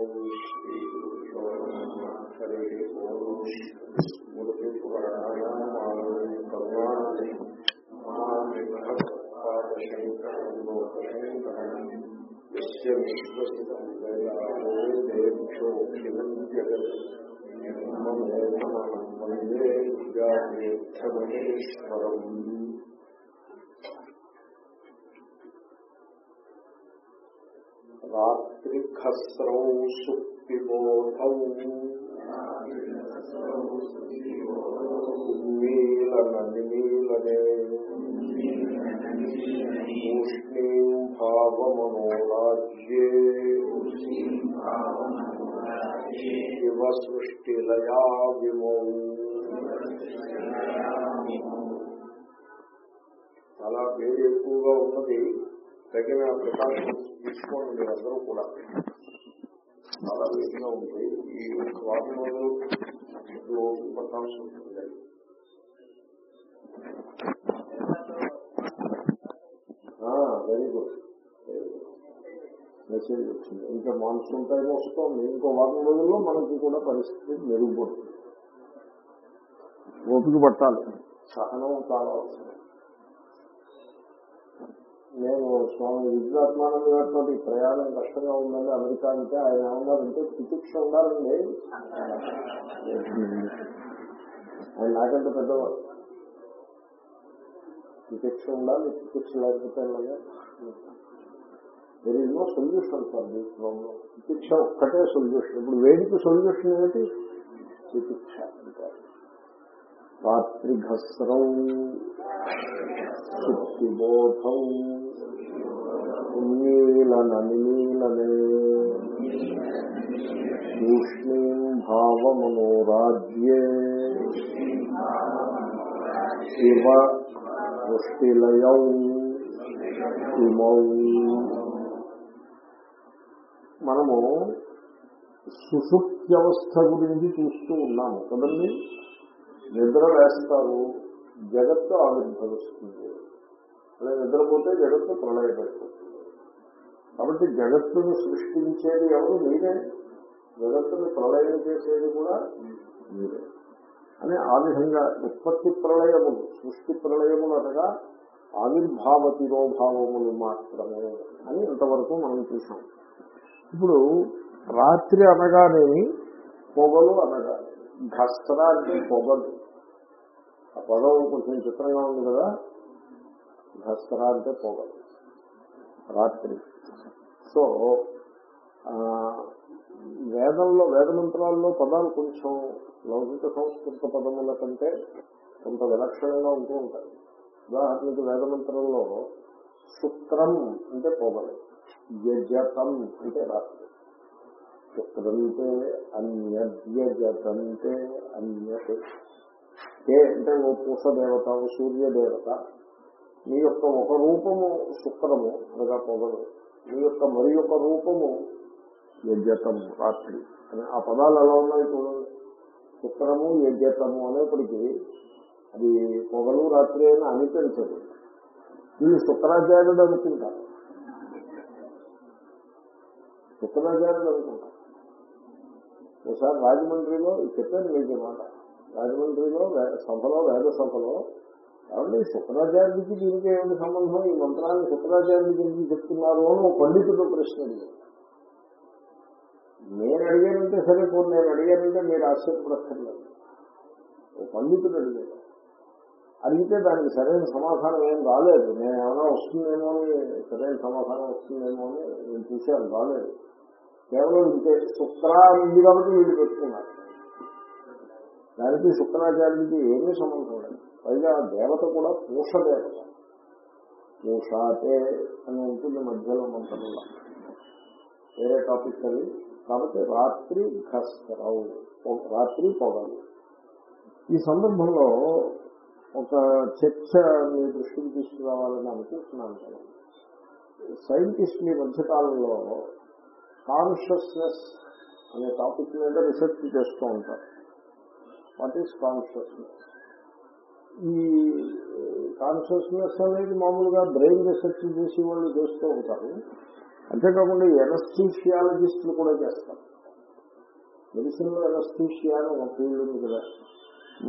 ఓం శ్రీ గురుభ్యో నమః హరి ఓం స్మృతి త్రిఖస్రౌ సుక్తిబోధౌ ఉన్మీలన నిమీలనే తూష్ణీం భావమనోరాజ్యే. ఇవ సృష్టిలయా విమౌ చాలా పేరు ఎక్కువగా ఉన్నది. తగిన ప్రకాశం తీసుకోండి మీరందరూ కూడా. చాలా వేడిగా ఉంది. ఈ వారం రోజులు పట్టాల్సి ఉంటుంది. వెరీ గుడ్ మెసేజ్ వచ్చింది. ఇంకా మాన్సూన్ టైం వస్తుంది ఇంకో వారం రోజుల్లో మనకి కూడా పరిస్థితి మెరుగుపడుతుంది. ఓపిక పట్టాలి. సహనం చాలా అవసరం నేను స్వామి విద్యాత్మానంద గారితో ప్రయాణం కష్టంగా ఉందండి. అమెరికా అంటే ఆయన ఏమన్నారంటే చికిత్స ఉండాలండి. ఆయన నాకంటే పెద్దవాడు. చికిత్స ఉండాలి చికిత్స లేకపోతే there is no solution for this problem చికిత్స ఒక్కటే సొల్యూషన్ ఇప్పుడు వేడికి సొల్యూషన్ ఏమిటి? చికిత్స అంటారు. రాత్రి శుక్తిబోధం ఉన్మీలన నిమీలనే తూష్ణీం భావమనోరాజ్యే శివ పుష్టిలయౌ ఇమౌ. మనము సుషుప్త్యవస్థ గురించి చూస్తూ ఉన్నాము కదండి? నిద్ర వేస్తారు జగత్తు ఆవిర్భవిస్తుంది. అలా నిద్రపోతే జగత్తు ప్రళయపడిపోతుంది కాబట్టి జగత్తును సృష్టించేది ఎవరు? మీరే. జగత్తును ప్రళయం చేసేది కూడా మీరే. అని ఆ విధంగా ఉత్పత్తి ప్రళయములు సృష్టి ప్రళయములు అనగా ఆవిర్భావ తిరోభావములు మాత్రమే అని ఇంతవరకు మనం చూసాం ఇప్పుడు రాత్రి అనగానేమి పొగలు అనగా ఘస్రా అంటే పొగలు. ఆ పదం కొంచెం చిత్రంగా ఉంది కదా ఘస్రా అంటే పొగలు రాత్రి. సో వేదంలో వేద మంత్రాల్లో పదాలు కొంచెం లౌకిక సంస్కృత పదముల కంటే కొంత విలక్షణంగా ఉంటూ ఉంటాయి. ఉదాహరణకి వేద మంత్రంలో శుక్రం అంటే పొగలు యజతం అంటే రాత్రి. శుక్రంతే అన్యజతంతే అన్యతే ఏ అంటే ఓ పూష దేవత ఓ సూర్య దేవత మీ యొక్క ఒక రూపము శుక్రము అనగా పొగలు మీ యొక్క మరి యొక్క రూపము యజ్ఞతము రాత్రి. అని ఆ పదాలు ఎలా ఉన్నాయి చూడండి. శుక్రము యజ్ఞతము అనేప్పటికీ అది పొగలు రాత్రి అని అనిపించదు. వీళ్ళు శుక్రాచార్యుడు అనుకుంటారు శుక్రాచార్యుడు అనుకుంటారు ఒకసారి రాజమండ్రిలో చెప్పాను మీకు మాట. రాజమండ్రిలో సభలో వేద సభలో. కాబట్టి శుక్రాచార్యుడికి దీనికి ఏమిటి సంబంధం? ఈ మంత్రాన్ని శుక్రాచార్యుడి గురించి చెప్తున్నారు అని ఒక పండితుడు ప్రశ్న అడిగారు నేను అడిగానంటే సరే పోనీ నేను అడిగానంటే మీరు ఆశ్చర్యపడక్కర్లేదు. ఓ పండితుడు అడిగారు అడిగితే దానికి సరైన సమాధానం ఏం రాలేదు. నేను ఏమైనా వస్తుందేమో అని సరైన సమాధానం వస్తుందేమో అని నేను చూశాను రాలేదు. కేవలం ఇంతే. శుక్ర ఉంది కాబట్టి వీళ్ళు పెట్టుకున్నారు దానికి శుక్రాచార్యుడికి ఏమీ సంబంధం లేదు. పైగా దేవత కూడా పూష దేవత పూషాతే అని ఉంటుంది మధ్యలో మంత్రంలో. వేరే టాపిక్ అది? కాబట్టి రాత్రి ఘస్కరవు రాత్రి పొగలు. ఈ సందర్భంలో ఒక చర్చ మీ దృష్టికి తీసుకురావాలని అనుకుంటున్నాను కదా. సైంటిస్ట్ మీ మధ్యకాలంలో కాన్షియస్నెస్ అనే టాపిక్ మీద రీసెర్చ్ చేస్తూ ఉంటారు. వాట్ ఈస్ కాన్షియస్నెస్ ఈ కాన్షియస్నెస్ అనేది మామూలుగా బ్రెయిన్ రీసెర్చ్ చేసి వాళ్ళు చేస్తూ ఉంటారు. అంతేకాకుండా ఎనస్థీషియాలజిస్టులు కూడా చేస్తారు. మెడిసిన్లో ఎనస్థీషియా అని ఒక ఫీల్డ్ ఉంది కదా.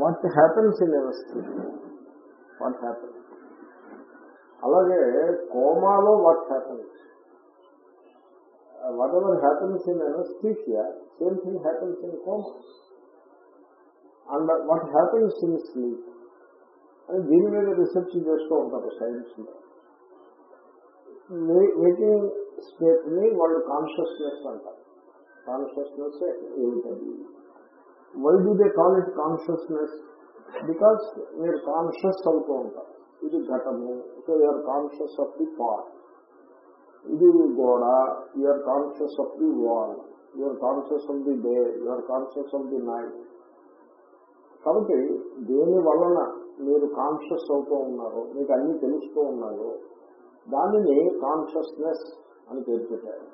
What happens in anaesthesia what happens అలాగే కోమాలో what happens whatever happens in anaesthesia same thing happens in coma and what happens in sleep అని దీని మీద రీసెర్చ్ చేస్తూ ఉంటారు సైన్స్లో మేకింగ్ స్టేట్ని వాళ్ళు కాన్షియస్నెస్ అంటారు కాన్షియస్నెస్ ఏమిటది why do they call it consciousness because మీరు కాన్షియస్ అవుతూ ఉంటారు ఇది ఘటము so you are conscious of the pot ఇది గోడ you are conscious of the wall you are conscious of the day you are conscious of the night కాబట్టి దేని వలన మీరు కాన్షియస్ అవుతూ ఉన్నారో మీకు అన్ని తెలుస్తూ ఉన్నారో దానిని కాన్షియస్నెస్ అని పేరు పెట్టారు.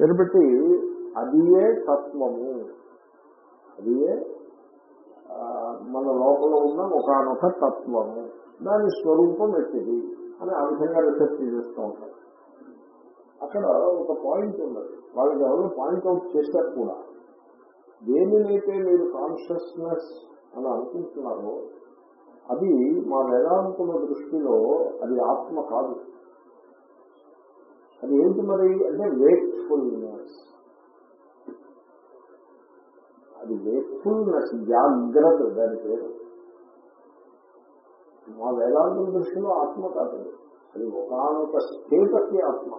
పేరు పెట్టి అదియే తత్వము? అదియే మన లోపల ఉన్న ఒకనొక తత్వము. దాని స్వరూపం ఎట్టిది? అని ఆ విధంగా రీసెర్చ్ చేస్తూ ఉంటారు. అక్కడ ఒక పాయింట్ ఉన్నది. వాళ్ళకి ఎవరు పాయింట్అవుట్ చేశారు కూడా. దేనినైతే మీరు కాన్షియస్నెస్ అని అనుకుంటున్నారో అది మా వేదాంతుల దృష్టిలో అది ఆత్మ కాదు. అది ఏంటి మరి అంటే వేక్ఫుల్నెస్ అది వేక్ఫుల్నెస్ జాగ్రత్త దాని పేరు. మా వేదాంతుల దృష్టిలో ఆత్మ కాదు. అది. ఒకనొక స్టేట్ ఆఫ్ ది ఆత్మ.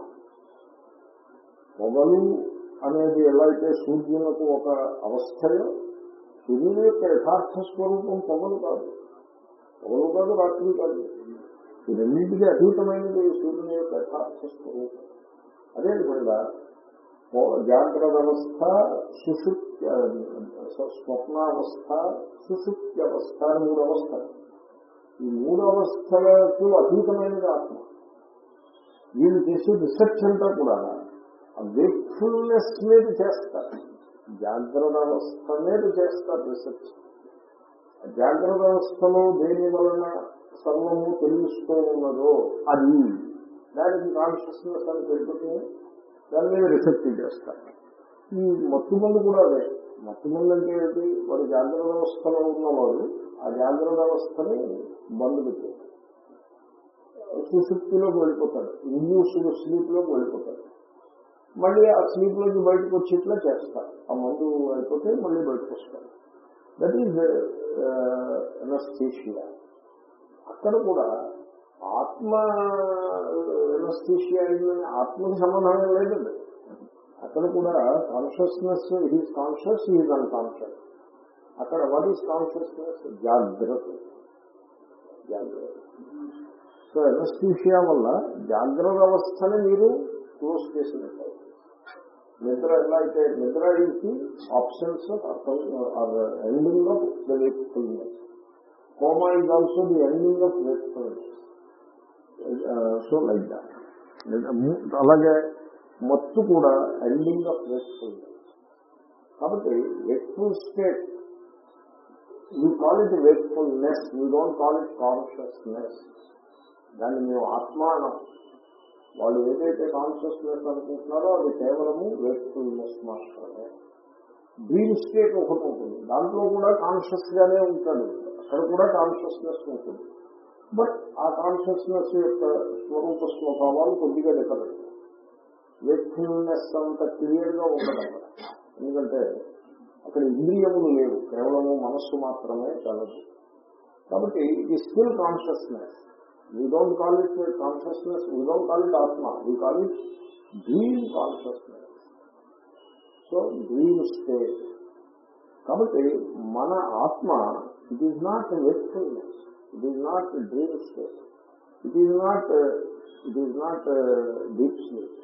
పొగలు అనేది ఎలా అయితే సూర్యునకు ఒక అవస్థయో సూర్యుని యొక్క యథార్థ స్వరూపం పొగలు కాదు పొగలు కాదు రాత్రి కాదు ఈ రెండింటికి అతీతమైనది సూర్యుని యొక్క యథార్థ స్వరూపం అదేవిధంగా ఓ- జాగ్రత్త అవస్థ సుషుప్తి స్వప్నావస్థ సుషుప్తి అవస్థ అని మూడు అవస్థలు ఈ మూడు అవస్థలకు అతీతమైనది ఆత్మ వీళ్ళు చేసే రీసెర్చ్ అంతా కూడా ఆ వేక్ఫుల్నెస్ మీద చేస్తారు జాగ్రత్త అవస్థ మీద చేస్తారు రీసెర్చ్ జాగ్రత్త అవస్థలో దేని వలన సర్వము తెలుస్తూ ఉన్నదో అది దానికి కాన్షియస్నెస్ అని పెట్టుకుని దాని మీద రీసెర్చ్ చేస్తారు. ఈ మత్తుమందు కూడా అదే. మత్తుమందు అంటే ఏంటి? వాడు జాగ్రత్త వ్యవస్థలో ఉన్నవాడు ఆ జాగ్రత్త వ్యవస్థని బంద్ పెట్టారు సుశుక్తిలోకి వెళ్ళిపోతాడు. ఇండ్యూస్డ్ స్లీప్లోకి వెళ్ళిపోతాడు. మళ్ళీ ఆ స్లీప్లోకి బయటకు వచ్చేట్లా చేస్తారు. ఆ మందు అయిపోతే మళ్ళీ బయటకు వస్తారు. దట్ ఈజ్ ఎనస్థీషియా అక్కడ కూడా ఆత్మ uh, ఎనస్థీషియా అయిందని ఆత్మకి సంబంధం లేదండి. అక్కడ కూడా consciousness is conscious is unconscious అక్కడ వాట్ ఈస్ కాన్షియస్నెస్ జాగ్రత్త. జాగ్రత్త. సో ఎనస్థీషియా వల్ల జాగ్రత్త అవస్థని మీరు క్లోజ్ చేసినట్టు నిద్ర ఎలా అయితే నిద్ర ఇచ్చి options are ending of the wakefulness coma is also the ending of wakefulness so like that అలాగే మత్తు కూడా ఎండింగ్ ఆఫ్ వేక్ఫుల్నెస్ కాబట్టి wakeful state you call it wakefulness you don't call it consciousness దాన్ని మేము ఆత్మ అనం వాళ్ళు ఏదైతే కాన్షియస్నెస్ అనుకుంటున్నారో అది కేవలము వేస్ట్ఫుల్నెస్ మాత్రమే. డ్రీమ్ స్టేట్ ఒకటి ఉంటుంది. దాంట్లో కూడా కాన్షియస్ గానే ఉంటాడు. అక్కడ కూడా కాన్షియస్నెస్ ఉంటుంది. బట్ ఆ కాన్షియస్నెస్ యొక్క స్వరూప స్వభావాలు కొద్దిగా డిఫరెంట్ వేస్ట్ఫుల్నెస్ అంత క్లియర్గా ఉండదు. ఎందుకంటే అక్కడ ఇంద్రియములు లేవు. కేవలము మనస్సు మాత్రమే కలదు కాబట్టి ఇది still consciousness we don't call it consciousness we don't call it ఆత్మ we call it dream consciousness so dream state కాబట్టి మన ఆత్మ it is not wakefulness it is not dream state it is not it is not deep sleep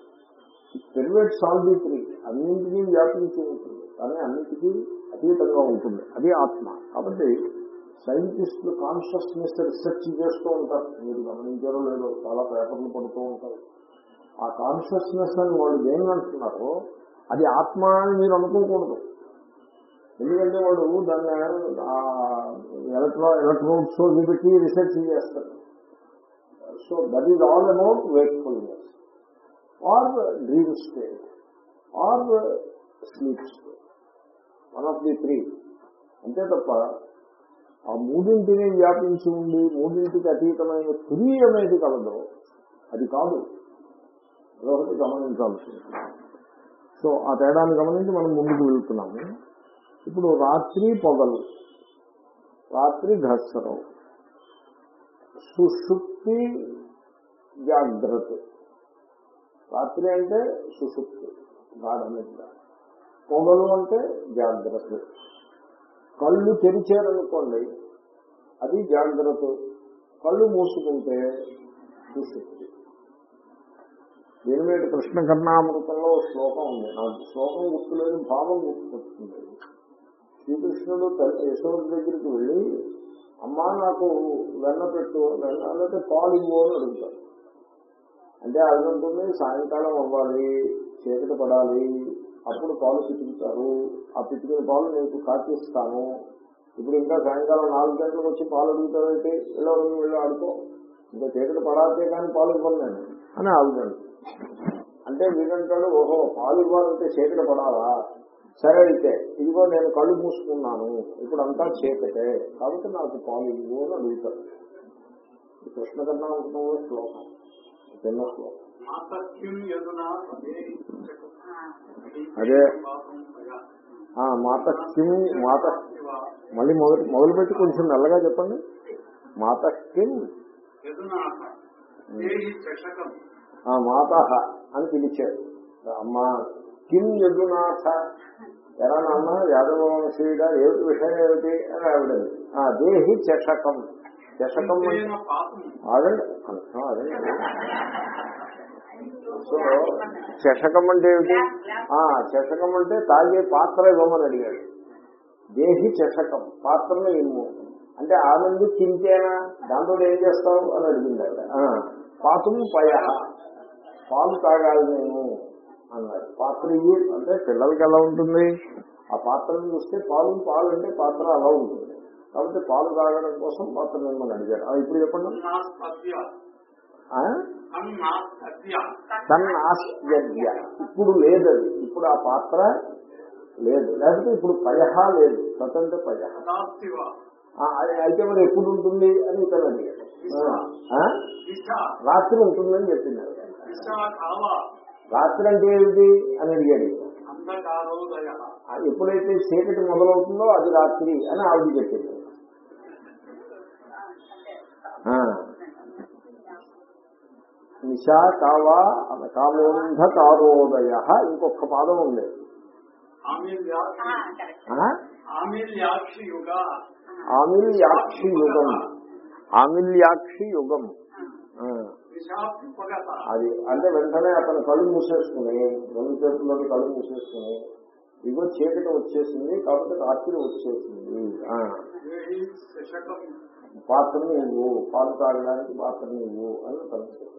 it pervades all the three అన్నింటినీ వ్యాపించి ఉంటుంది కానీ అన్నిటికీ అతీతంగా ఉంటుంది అది ఆత్మ కాబట్టి సైంటిస్టులు కాన్షియస్నెస్ రీసెర్చ్ చేస్తూ ఉంటారు. మీరు గమనించారో లేదో చాలా పేపర్లు పడుతూ ఉంటారు. ఆ కాన్షియస్నెస్ అని వాళ్ళు ఏమంటున్నారో అది ఆత్మ అని మీరు అనుకోకూడదు. ఎందుకంటే వాడు దాన్ని ఎలక్ట్రో ఎలక్ట్రోడ్స్ పెట్టి రీసెర్చ్ చేస్తారు. So that is all about wakefulness or dream state or sleep state one of the three అంతే తప్ప ఆ మూడింటిని వ్యాపించి ఉండి మూడింటికి అతీతమైన తురీయమేది కలదో. అది కాదు. అదొకటి గమనించాల్సింది. సో ఆ తేడాన్ని గమనించి మనం ముందుకు వెళ్తున్నాము. ఇప్పుడు రాత్రి పొగలు రాత్రి ఘస్సరం సుషుప్తి జాగ్రత్త. రాత్రి అంటే సుషుప్తి గాఢ నిద్ర. పొగలు అంటే జాగ్రత్త. కళ్ళు తెరిచారనుకోండి అది జాగ్రత్త. కళ్ళు మూసుకుంటే సుషుప్తి దీని మీద కృష్ణ కర్ణామృతంలో శ్లోకం ఉంది. నాకు శ్లోకం గుర్తులేదు భావం గుర్తుకొస్తుంది. శ్రీకృష్ణుడు తల్లి దగ్గరికి వెళ్ళి అమ్మా నాకు వెన్న పెట్టు వెన్న అంటే పాలు ఇవ్వు అని అడుగుతారు అంటే అది సాయంకాలం అవ్వాలి చీకటి పడాలి అప్పుడు పాలు పితుకుతారు ఆ పితికిన పాలు నీకు కాచిస్తాను ఇప్పుడు ఇంకా సాయంకాలం నాలుగు గంటలకు వచ్చి పాలు అడుగుతావేంటి వెళ్ళవరం వెళ్ళి ఆడుకో. ఇంకా చీకటి పడాలితే కానీ పాలు ఇవ్వను నేను. అని ఆగుతాడు. అంటే వీరంటాడు ఓహో పాలు ఇవ్వాలంటే చీకటి పడాలా? సరే అయితే ఇదిగో నేను కళ్ళు మూసుకున్నాను. ఇప్పుడు అంతా చీకటే కాబట్టి నాకు పాలు ఇవ్వు అని అడుగుతాడు. కృష్ణ కర్ణామృతంలో శ్లోకం. చిన్న శ్లోకం. అదే. మాత కిం మాత మళ్ళీ మొదలు మొదలుపెట్టి కొంచెం మెల్లగా చెప్పండి. మాత కిం మాత అని పిలిచాడు అమ్మ కిం యదునాథ. ఎలా నాన్న? యాదవ వంశీయుడా ఏమిటి విషయం ఏమిటి? అని ఆవిడది ఆ దేహి చషకం చషకం ఆగండి. అంతా ఆగండి సో చషకం అంటే ఏమిటి? ఆ చషకం అంటే తాగే పాత్ర ఇవ్వమని అడిగాడు. దేహి చషకం పాత్రను ఇమ్ము అంటే ఆనంది చింతేనా? దాంతో ఏం చేస్తావు అని అడిగింది ఆవిడ పాతం పయ పాలు తాగాలి నేను అన్నాడు. పాత్ర అంటే పిల్లలకి ఎలా ఉంటుంది? ఆ పాత్రను చూస్తే పాలు పాలు అంటే పాత్ర అలా ఉంటుంది. కాబట్టి పాలు తాగడం కోసం పాత్ర మిమ్మల్ని అడిగారు ఇప్పుడు చెప్పండి. ఇప్పుడు లేదు అది ఇప్పుడు ఆ పాత్ర లేదు. లేకపోతే ఇప్పుడు పయహ లేదు. స్వతంత్ర పయహ అయితే మరి ఎప్పుడు ఉంటుంది అని? దిశ రాత్రి ఉంటుందని చెప్పింది రాత్రి అంటే ఏమిటి అని అడిగాడు. ఎప్పుడైతే చీకటి మొదలవుతుందో అది రాత్రి అని ఆవిడ చెప్పింది. నిశా కావా కామోంధకారోదయ ఇంకొక పాదం ఉంది. ఆమిల్యాక్షి ఆ? ఆమిల్యాక్షి యుగ ఆమిల్యాక్షి యుగం అది అంటే వెంటనే అతను కళ్ళు మూసేసుకుని రెండు చేతుల్లోని కళ్ళు మూసేసుకుని ఇగో చీకటి వచ్చేసింది కాబట్టి రాత్రి వచ్చేసింది. పాత్రని ఇవ్వు పాలు తాగడానికి పాత్రని ఇవ్వు అని తను చెప్పారు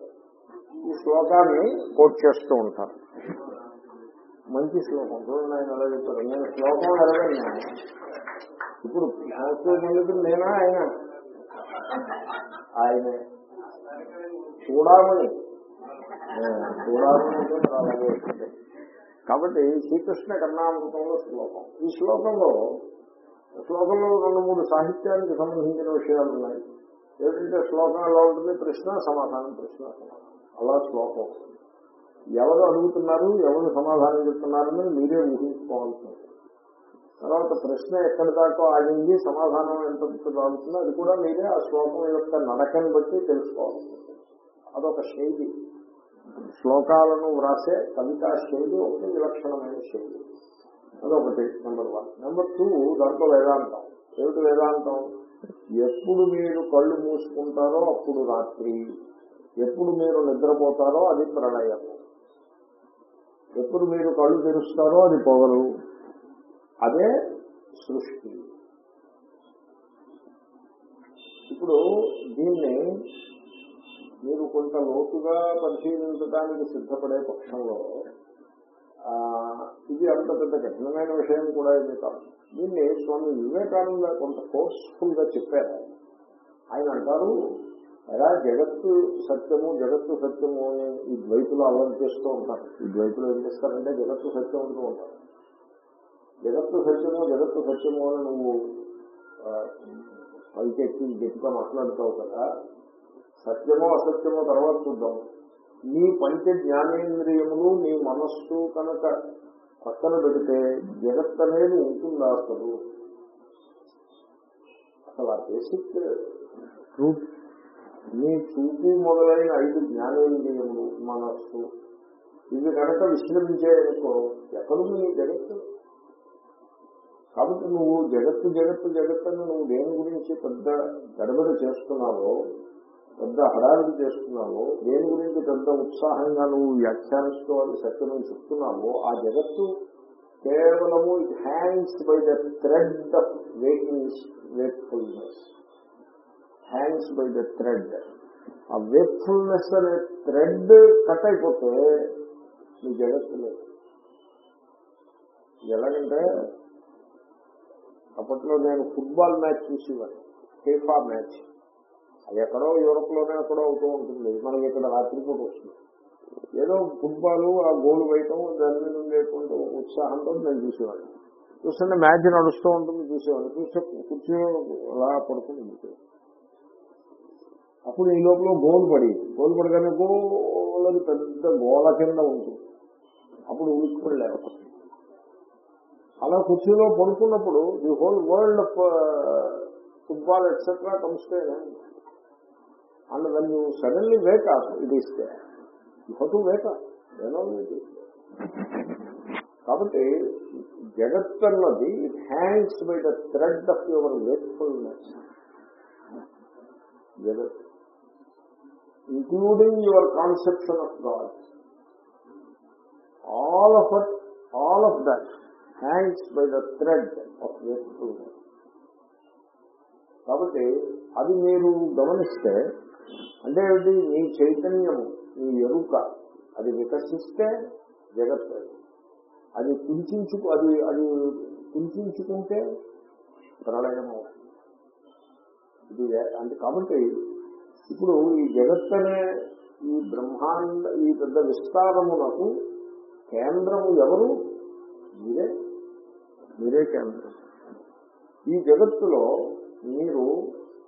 ఈ శ్లోకాన్ని కోట్ చేస్తూ ఉంటారు. మంచి శ్లోకం. చూడండి ఆయన ఎలా చెప్పారు నేను శ్లోకం ఎలాగని ఇప్పుడు సంస్కృత పండితుడు నేనా ఆయన? ఆయన. చూడమని ఆ, చూడమని కాబట్టి శ్రీకృష్ణ కర్ణామృతంలో శ్లోకం. ఈ శ్లోకంలో శ్లోకంలో రెండు మూడు సాహిత్యానికి సంబంధించిన విషయాలు ఉన్నాయి. ఏమిటంటే శ్లోకం ఎలా ఉంటుంది? ప్రశ్న సమాధానం ప్రశ్న సమాధానం. అలా శ్లోకం. ఎవరు అడుగుతున్నారు ఎవరు సమాధానం చెప్తున్నారని మీరే ఊహించుకోవాల్సి తర్వాత ప్రశ్న ఎక్కడి దాకా ఆగింది సమాధానం ఎంత రాగుతుందో అది కూడా మీరే ఆ శ్లోకం యొక్క నడకని బట్టి తెలుసుకోవాల్సి అదొక శైలి. శ్లోకాలను వ్రాసే కవితా శైలి ఒక విలక్షణమైన శైలి. అదొకటి నెంబర్ వన్. నెంబర్ టూ దాంట్లో వేదాంతం. ఏమిటి వేదాంతం? ఎప్పుడు మీరు కళ్ళు మూసుకుంటారో అప్పుడు రాత్రి. ఎప్పుడు మీరు నిద్రపోతారో అది ప్రళయం ఎప్పుడు మీరు కళ్ళు తెరుస్తారో అది పొగలు అదే సృష్టి. ఇప్పుడు దీన్ని మీరు కొంత లోతుగా పరిశీలించడానికి సిద్ధపడే పక్షంలో ఇది అంత పెద్ద కఠినమైన విషయం కూడా ఇది కాదు. దీన్ని స్వామి వివేకానంద కొంత ఫోర్స్ఫుల్గా చెప్పారు. ఆయన అంటారు ఎలా జగత్తు సత్యము జగత్తు సత్యము అని ఈ ద్వైతులు అల్లం చేస్తూ ఉంటారు. ఈ ద్వైతులు ఏం చేస్తారంటే జగత్తు సత్యం అంటూ ఉంటారు. జగత్తు సత్యము జగత్తు సత్యము అని నువ్వు ఆ, గట్టిగా మాట్లాడుతావు కదా సత్యమో అసత్యమో తర్వాత చూద్దాం. నీ పంచ జ్ఞానేంద్రియములు నీ మనస్సు కనుక పక్కన పెడితే జగత్ అనేది ఉంటుందా అసలు? అసలు ఆ బేసిక్ ట్రూత్ నీ చూపు మొదలైన ఐదు జ్ఞానేంద్రియములు మనస్సు. ఇవి కనుక విశ్రమించేయనుకో ఎక్కడుంది నీ జగత్తు? కాబట్టి నువ్వు జగత్తు జగత్తు జగత్తును నువ్వు దేని గురించి పెద్ద గడబడి చేస్తున్నావో పెద్ద హడావిడి చేస్తున్నావో దేని గురించి పెద్ద ఉత్సాహంగా నువ్వు వ్యాఖ్యానించుకోవాలి అది సత్యమని చెప్తున్నావో ఆ జగత్తు కేవలము it hangs by the thread of waking wakefulness hangs by the thread ఆ వేక్ఫుల్నెస్ అనే థ్రెడ్ కట్ అయిపోతే మీ జగత్తు లేదు. ఎలాగంటే అప్పట్లో నేను ఫుట్బాల్ మ్యాచ్ చూసేవాడిని. ఫీఫా మ్యాచ్ అది ఎక్కడో యూరోప్లోనే ఎక్కడో అవుతూ ఉంటుంది. మనకి ఇక్కడ రాత్రిపూట వస్తుంది. ఏదో ఫుట్బాల్ ఆ గోల్ వేయటం దాని మీద ఉండేటువంటి ఉత్సాహంతో నేను చూసేవాడిని. చూస్తుంటే మ్యాచ్ నడుస్తూ ఉంటుంది చూసేవాడిని. చూసే కూర్చొని అలా పడుతుంది అప్పుడు ఈ లోపల గోలు పడి గోలు పడగానే గోల్ పెద్ద గోల కింద ఉంటుంది. అప్పుడు ఉలిక్కిపడి అలా కుర్చీలో పడుకున్నప్పుడు the whole world of football etcetera comes and when you suddenly wake up it is you wake up కాబట్టి జగత్ అన్నది it hangs by the thread of your wakefulness జగత్. Including your conception of God all of at all of that hangs by the thread of wakefulness కాబట్టి అది మీరు గమనిస్తే అంటే ఏమిటి? నీ చైతన్యము నీ ఎరుక అది వికసిస్తే జగత్ అది కుంచుకు అది అది కుంచుకుంటే ప్రళయం అవుతుంది ఇది అంటే కాబట్టి ఇప్పుడు ఈ జగత్ అనే ఈ బ్రహ్మాండ ఈ పెద్ద విస్తారమునకు కేంద్రము ఎవరు? మీరే. మీరే కేంద్రం. ఈ జగత్తులో మీరు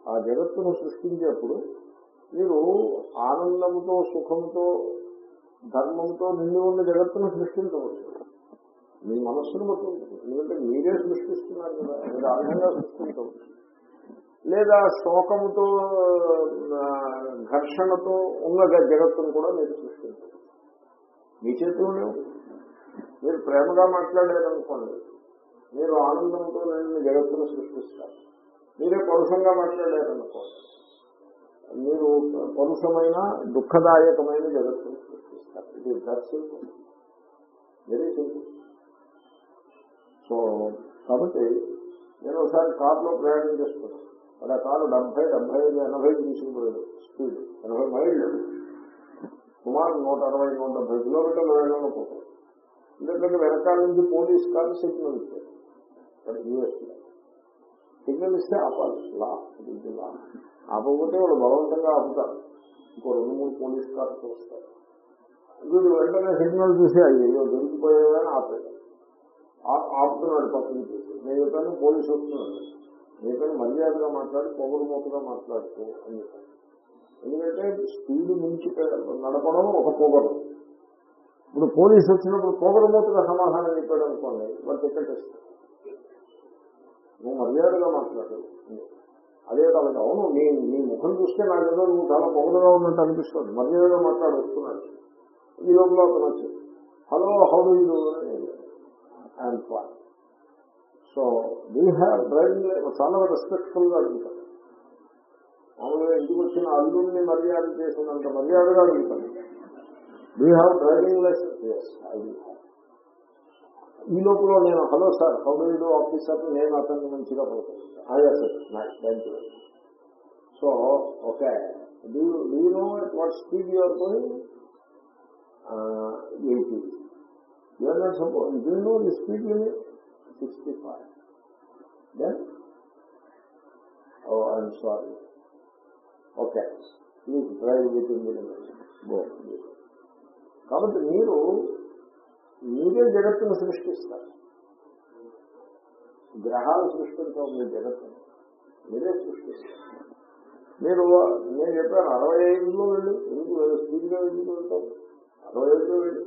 ఆ జగత్తును సృష్టించేప్పుడు మీరు ఆనందంతో సుఖంతో ధర్మంతో నిండి ఉన్న జగత్తును సృష్టించవచ్చు. మీ మనస్సును బట్టి ఎందుకంటే మీరే సృష్టిస్తున్నారు కదా మీరు ఆనందంగా సృష్టించవచ్చు. లేదా శోకముతో ఘర్షణతో ఉన్న జగత్తును కూడా మీరు సృష్టించవచ్చు మీ చేతిలోనే మీరు ప్రేమగా మాట్లాడారనుకోండి మీరు ఆనందంతో నేను జగత్తును సృష్టిస్తారు. మీరే పరుషంగా మాట్లాడారనుకోండి మీరు పరుషమైన దుఃఖదాయకమైన జగత్తును సృష్టిస్తారు. ఇది దర్శనం. వెరీ సింపుల్ సో కాబట్టి నేను ఒకసారి కార్లో ప్రయాణం చేస్తున్నాను. మరి ఆ కారు డెబ్బై డెబ్బై ఐదు ఎనభై తీసుకుపోయాడు. స్పీడ్ ఎనభై మైళ్ళు. సుమారు నూట అరవై నూట డెబ్బై కిలోమీటర్లు వెళ్ళాలనుకుంటాం ఎందుకంటే వెనకాల నుంచి పోలీస్ కారు సిగ్నల్ ఇచ్చారు ఇక్కడ యూఎస్ సిగ్నల్ ఇస్తే ఆపాలి. లా లా. ఆపకపోతే వాళ్ళు బలవంతంగా ఆపుతారు ఇంకో రెండు మూడు పోలీస్ కార్స్ వస్తారు వీడు వెంటనే సిగ్నల్ చూసి అయ్యో దొరికిపోయేదని ఆపాడు. ఆపుతున్నాడు పక్కన చూసి. నేను చెప్పాను పోలీసు వస్తున్నాడు. నేను మర్యాదగా మాట్లాడి పొగరు మూతగా మాట్లాడుతూ అని. ఎందుకంటే స్పీడ్ మించి నడపడం ఒక పొగరు. ఇప్పుడు పోలీసు వచ్చినప్పుడు పొగరు మూతగా సమాధానం చెప్పాడు అనుకోండి వాడు టికెట్ ఇస్తాడు నువ్వు మర్యాదగా మాట్లాడు. అదే కాబట్టి అవును నీ నీ ముఖం చూస్తే నాకేదో నువ్వు చాలా పొగరుగా ఉన్నట్టు అనిపిస్తుంది. మర్యాదగా మాట్లాడు వస్తున్నాడు. ఈ లోపల అతను వచ్చి hello how do you and fine so we have driving చాలా రెస్పెక్ట్ఫుల్గా అడుగుతాను మామూలుగా ఇంటికి వచ్చిన అల్లుడిని మర్యాద చేసినంత మర్యాదగా అడుగుతాను వీ హ్యావ్ డ్రైవింగ్ లైసెన్స్ ఈ లోపల నేను hello sir how do you officer నేను అతన్ని మంచిగా పడుతున్నాను అయ్యా sir thank you so okay do do know what speed you are going eighty you are not suppose do know the speed limit sixty five then oh I'm sorry okay please try with go కాబట్టి మీరు మీరే జగత్తును సృష్టిస్తారు. గ్రహాలు సృష్టించడం మీ జగత్తును. మీరే సృష్టిస్తారు. మీరు నేను చెప్పాను అరవై ఐదులో వెళ్ళి ఎందుకు స్పీడ్గా ఎందుకు వెళ్తావు? అరవై ఐదులో వెళ్ళి.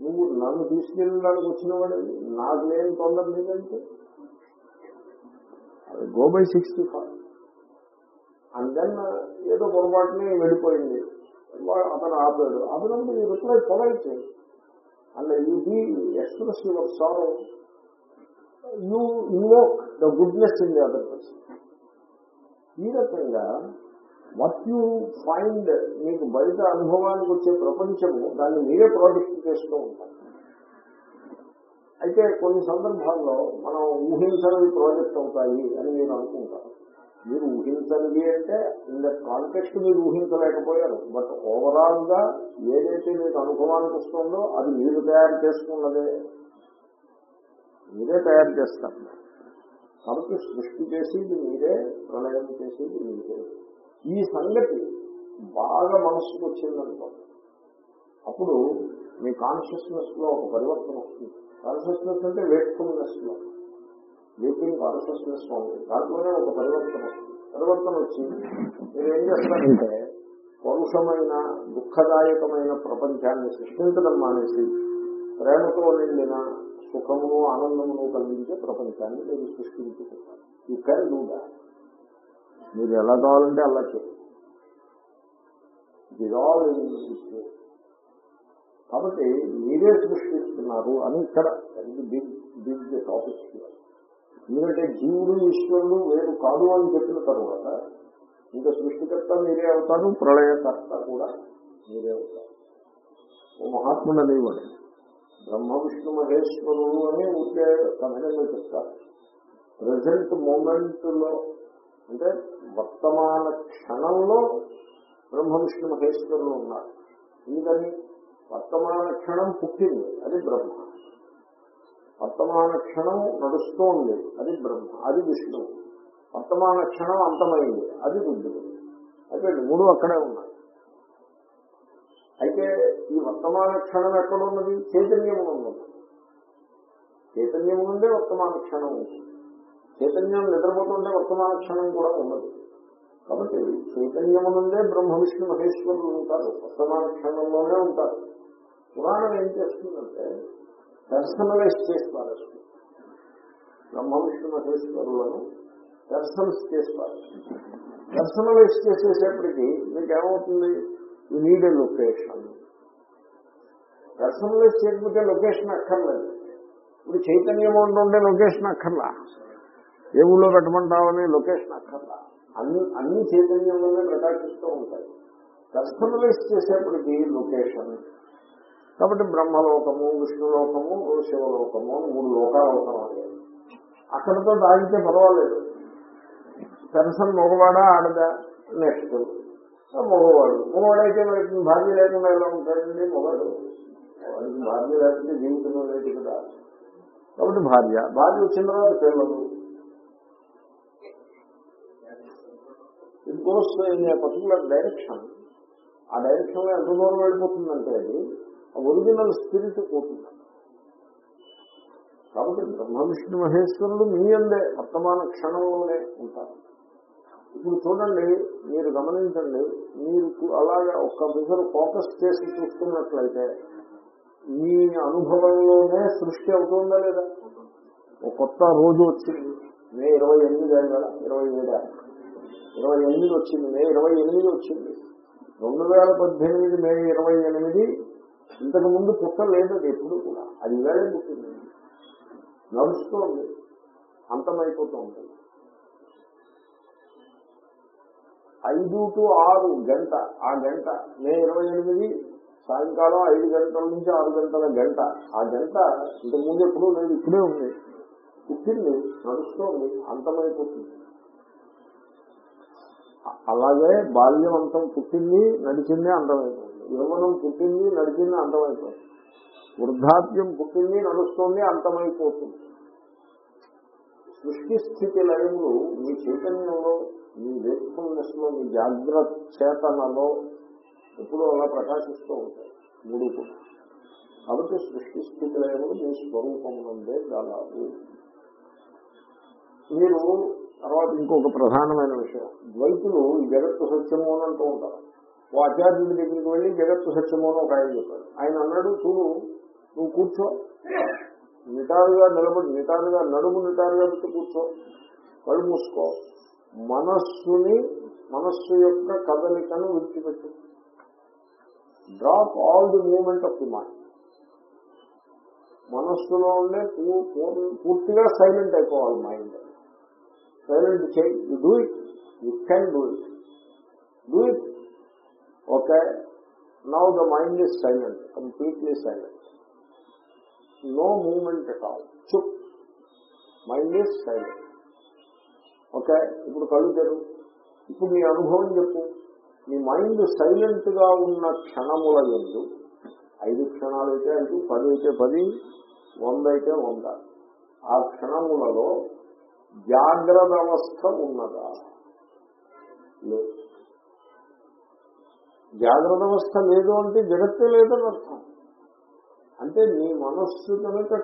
నువ్వు నన్ను తీసుకెళ్ళడానికి వచ్చిన వాడు నాకు లేని తొందర నీకంటే go by sixty five and then ఏదో పొరపాటుని వెళ్ళిపోయింది. అతను ఆపాడు. అతను you reply polite and you be express your sorrow you invoke the goodness in the other person ఈ రకంగా వాట్ యూ ఫైండ్ మీకు బయట అనుభవానికి వచ్చే ప్రపంచము దాన్ని మీరే ప్రాజెక్ట్ చేస్తూ ఉంటారు. అయితే కొన్ని సందర్భాల్లో మనం ఊహించనివి ప్రాజెక్ట్ అవుతాయి అని మీరు అనుకుంటారు. మీరు ఊహించనివి అంటే ఇన్ ద కాంటెక్స్ట్ మీరు ఊహించలేకపోయారు. బట్ ఓవరాల్గా ఏదైతే మీకు అనుభవానికి వస్తుందో అది మీరు తయారు చేసుకున్నదే. మీరే తయారు చేస్తారు. కాబట్టి సృష్టి చేసేది మీరే ప్రళయం చేసేది మీరే. ఈ సంగతి బాగా మనసుకు వచ్చిందనుకో అప్పుడు మీ కాన్షియస్నెస్లో ఒక పరివర్తన వస్తుంది. కాన్షియస్నెస్ అంటే వేట్ఫుల్నెస్లో వేటింగ్ కాన్షియస్నెస్ ఉంది దాంట్లోనే ఒక పరివర్తన వస్తుంది. పరివర్తన వచ్చి మీరు ఏం చేస్తారంటే పరుషమైన దుఃఖదాయకమైన ప్రపంచాన్ని సృష్టించడం మానేసి ప్రేమతో నిండిన సుఖమును ఆనందమును కలిగించే ప్రపంచాన్ని మీరు సృష్టించుకుంటారు. ఈ కెన్ డూ దాట్ మీరు ఎలా కావాలంటే అలా చేయండి. ఇది ఆల్ కాబట్టి మీరే సృష్టిస్తున్నారు అని ఇక్కడ బిగ్ బిగ్ టాపిక్ ఎందుకంటే జీవుడు ఈశ్వరుడు వేరు కాదు అని చెప్పిన తర్వాత ఇంకా సృష్టికర్త మీరే అవుతారు ప్రళయకర్త కూడా మీరే అవుతారు. ఓ మహాత్ముడు అనేవాడు బ్రహ్మ విష్ణు మహేశ్వరుడు అని ఉంటే సమయంలో చెప్తారు. ప్రజెంట్ మూమెంట్లో అంటే వర్తమాన క్షణంలో బ్రహ్మ విష్ణు మహేశ్వరులు ఉన్నారు. ఎందుకని వర్తమాన క్షణం పుట్టింది అది బ్రహ్మ. వర్తమాన క్షణం నడుస్తూ ఉంది అది బ్రహ్మ అది విష్ణువు వర్తమాన క్షణం అంతమైంది అది బుద్ధుడు. అయితే మూడు అక్కడే ఉన్నాయి. అయితే ఈ వర్తమాన క్షణం ఎక్కడ ఉన్నది ఉన్నది. చైతన్యం నుండే వర్తమాన క్షణం ఉంది చైతన్యం నిద్రపోతుంటే వర్తమాన క్షణం కూడా ఉన్నది. కాబట్టి చైతన్యమునందే బ్రహ్మ విష్ణు మహేశ్వరులు ఉంటారు. వర్తమానక్షణంలోనే ఉంటారు. పురాణం ఏం చేస్తుందంటే పర్సనలైజ్ చేసి పారేస్తుంది బ్రహ్మ విష్ణు మహేశ్వరులను పర్సన్స్ చేసి పారేస్తుంది పర్సనలైజ్ చేసేసేపటికి మీకు ఏమవుతుంది you need a location personalise చేయకపోతే లొకేషన్ అక్కర్లేదు. ఇప్పుడు చైతన్యం ఉండే లొకేషన్ అక్కర్లా. ఏ ఊళ్ళో పెట్టమంటావని లొకేషన్ అక్కర్లా. అన్ని అన్ని చైతన్యంలోనే ప్రకాశిస్తూ ఉంటాయి. పర్సనలైజ్ చేసేప్పటికి లొకేషన్. కాబట్టి బ్రహ్మలోకము విష్ణులోకము శివలోకము మూడు లోకాలు అవుతాం అక్కడితో దాగితే పర్వాలేదు. పెన్షన్ మగవాడా ఆడదా? నెక్స్ట్. మగవాడు. మగవాడైతే వాడికి భార్య లేకుండా ఎలా ఉంటాడండి? మగవాడు. వాడికి భార్య లేకపోతే జీవితంలో లేదు కదా. కాబట్టి భార్య. భార్య వచ్చిన తర్వాత పిల్లలు. It goes in a particular direction ఆ డైరెక్షన్లో ఎంత దూరం వెళ్ళిపోతుందంటే అది ఆ ఒరిజినల్ స్పిరిట్ పోతుంది. కాబట్టి బ్రహ్మ విష్ణు మహేశ్వరుడు మీ అందే వర్తమాన క్షణంలోనే ఉంటారు. ఇప్పుడు చూడండి మీరు గమనించండి మీరు అలాగే అలాగా ఒక్క బిజర్ ఫోకస్ చేసి చూస్తున్నట్లయితే మీ అనుభవంలోనే సృష్టి అవుతుందా లేదా? ఒక కొత్త రోజు వచ్చింది మే ఇరవై ఎనిమిది వేల ఇరవై ఏడు ఇరవై ఎనిమిది వచ్చింది మే ఇరవై ఎనిమిది వచ్చింది. రెండు వేల పద్దెనిమిది మే ఇరవై ఎనిమిది ఇంతకు ముందు పుట్టలేదు అది ఎప్పుడు కూడా. అది వేళ పుట్టింది. నడుస్తోంది. అంతమైపోతూ ఉంటుంది ఐదు టు ఆరు గంట ఆ గంట మే ఇరవై ఎనిమిది సాయంకాలం ఐదు గంటల నుంచి ఆరు గంటల గంట. ఆ గంట ఇంతకుముందు ఎప్పుడూ లేదు ఇప్పుడే ఉంది. పుట్టింది నడుస్తోంది అంతమైపోతుంది. అలాగే బాల్యం అంతం పుట్టింది నడిచింది అంతమైపోయింది. యవ్వనం పుట్టింది నడిచింది అంతమైపోతుంది వృద్ధాప్యం పుట్టింది నడుస్తుంది అంతమైపోతుంది. సృష్టి స్థితి లయములు మీ చైతన్యంలో మీ వేక్ఫుల్నెస్లో మీ జాగ్రత్త చేతనలో ఎప్పుడూ అలా ప్రకాశిస్తూ ఉంటాయి. మూడు కాబట్టి సృష్టి స్థితి లయములు మీ స్వరూపం నుండే గలవు మీరు తర్వాత ఇంకొక ప్రధానమైన విషయం. ద్వైతులు ఈ జగత్తు సత్యము అని అంటూ ఉంటారు. ఓ ఆచార్యుడి దగ్గరికి వెళ్ళి జగత్తు సత్యము అని ఒక ఆయన చెప్పాడు. ఆయన అన్నాడు చూడు నువ్వు కూర్చో. నిటారుగా నిలబడి నిటారుగా నడుము నిటారుగా పెట్టి కూర్చో. కళ్ళు మూసుకో. మనస్సుని మనస్సు యొక్క కదలికను విడిచిపెట్టు. Drop all the movement of the mind మనస్సులో ఉండే పూర్తిగా సైలెంట్ అయిపోవాలి మైండ్ సైలెంట్ చేయి you do it you can do it do it okay now the mind is silent completely silent no movement at all చుప్ mind is silent okay ఇప్పుడు కళ్ళు తెరువు ఇప్పుడు నీ అనుభవం చెప్పు. నీ మైండ్ సైలెంట్గా ఉన్న క్షణముల ఎందు ఐదు క్షణాలు అయితే ఐదు పది అయితే పది వంద అయితే వంద. ఆ క్షణములలో జాగ్రత్త అవస్థ ఉన్నదా జాగ్రత్త అవస్థ లేదు అంటే జగత్తే లేదని అర్థం. అంటే నీ మనస్సు కనుక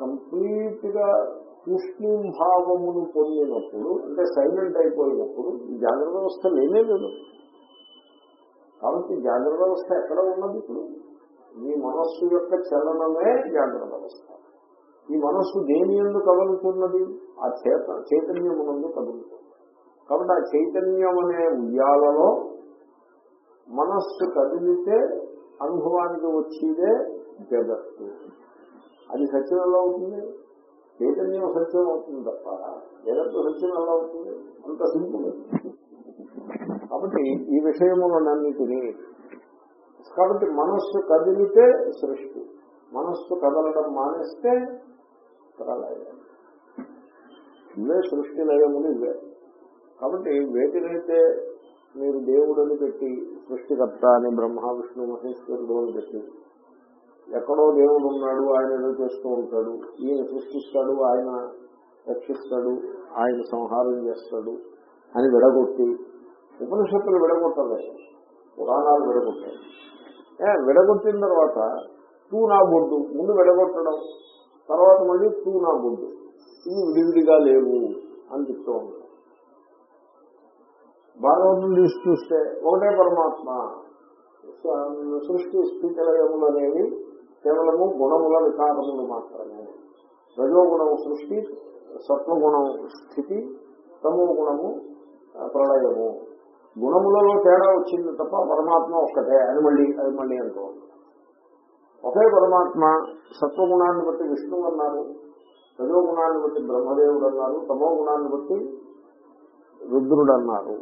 కంప్లీట్గా తూష్ణీం భావమును పొందినప్పుడు అంటే సైలెంట్ అయిపోయినప్పుడు జాగ్రత్త అవస్థ లేనే లేదు. కాబట్టి జాగ్రత్త అవస్థ ఎక్కడ ఉన్నది ఇప్పుడు? మీ మనస్సు యొక్క చలనమే జాగ్రత్త అవస్థ. ఈ మనస్సు దేని ఎందుకు కదులుతున్నది? ఆ చేత చైతన్యమునందు కదులుతుంది. కాబట్టి ఆ చైతన్యం అనే ఉయ్యాలలో మనస్సు కదిలితే అనుభవానికి వచ్చేదే జగత్తు. అది సత్యం ఎలా అవుతుంది. చైతన్యం సత్యం అవుతుంది తప్ప జగత్తు సత్యం ఎలా అవుతుంది. అంత సింపుల్. కాబట్టి ఈ విషయములన్నిటినీ కాబట్టి మనస్సు కదిలితే సృష్టి. మనస్సు కదలడం మానేస్తే ప్రళయం. ఇవే సృష్టి లయములు ఇవే. కాబట్టి వేటినైతే మీరు దేవుడని పెట్టి సృష్టికర్త అని బ్రహ్మ విష్ణు మహేశ్వరుడు అని పెట్టి ఎక్కడో దేవుడు ఉన్నాడు ఆయన ఏదో చేస్తూ ఉంటాడు ఈయన సృష్టిస్తాడు ఆయన రక్షిస్తాడు ఆయన సంహారం చేస్తాడు అని విడగొట్టి ఉపనిషత్తులు విడగొట్టలే. పురాణాలు విడగొట్టాయి విడగొట్టిన తర్వాత తూ నా బొడ్డు ముందు విడగొట్టడం తర్వాత మళ్ళీ తూ నా బొడ్డు ఇవి విడివిడిగా లేవు అని చెప్తూ ఉంటారు. భాగవతం తీసి చూస్తే ఒకటే పరమాత్మ సృష్టి స్థితిలయములు అనేవి కేవలము గుణముల వికారములు మాత్రమే. రజోగుణము సృష్టి సత్వగుణము స్థితి తమో గుణము ప్రళయము. గుణములలో తేడా వచ్చింది తప్ప పరమాత్మ ఒక్కటే అని మళ్ళీ అది మళ్ళీ అంటూ ఒకే పరమాత్మ సత్వగుణాన్ని బట్టి విష్ణువు అన్నారు. రజోగుణాన్ని బట్టి బ్రహ్మదేవుడు అన్నారు తమో గుణాన్ని బట్టి రుద్రుడు అన్నారు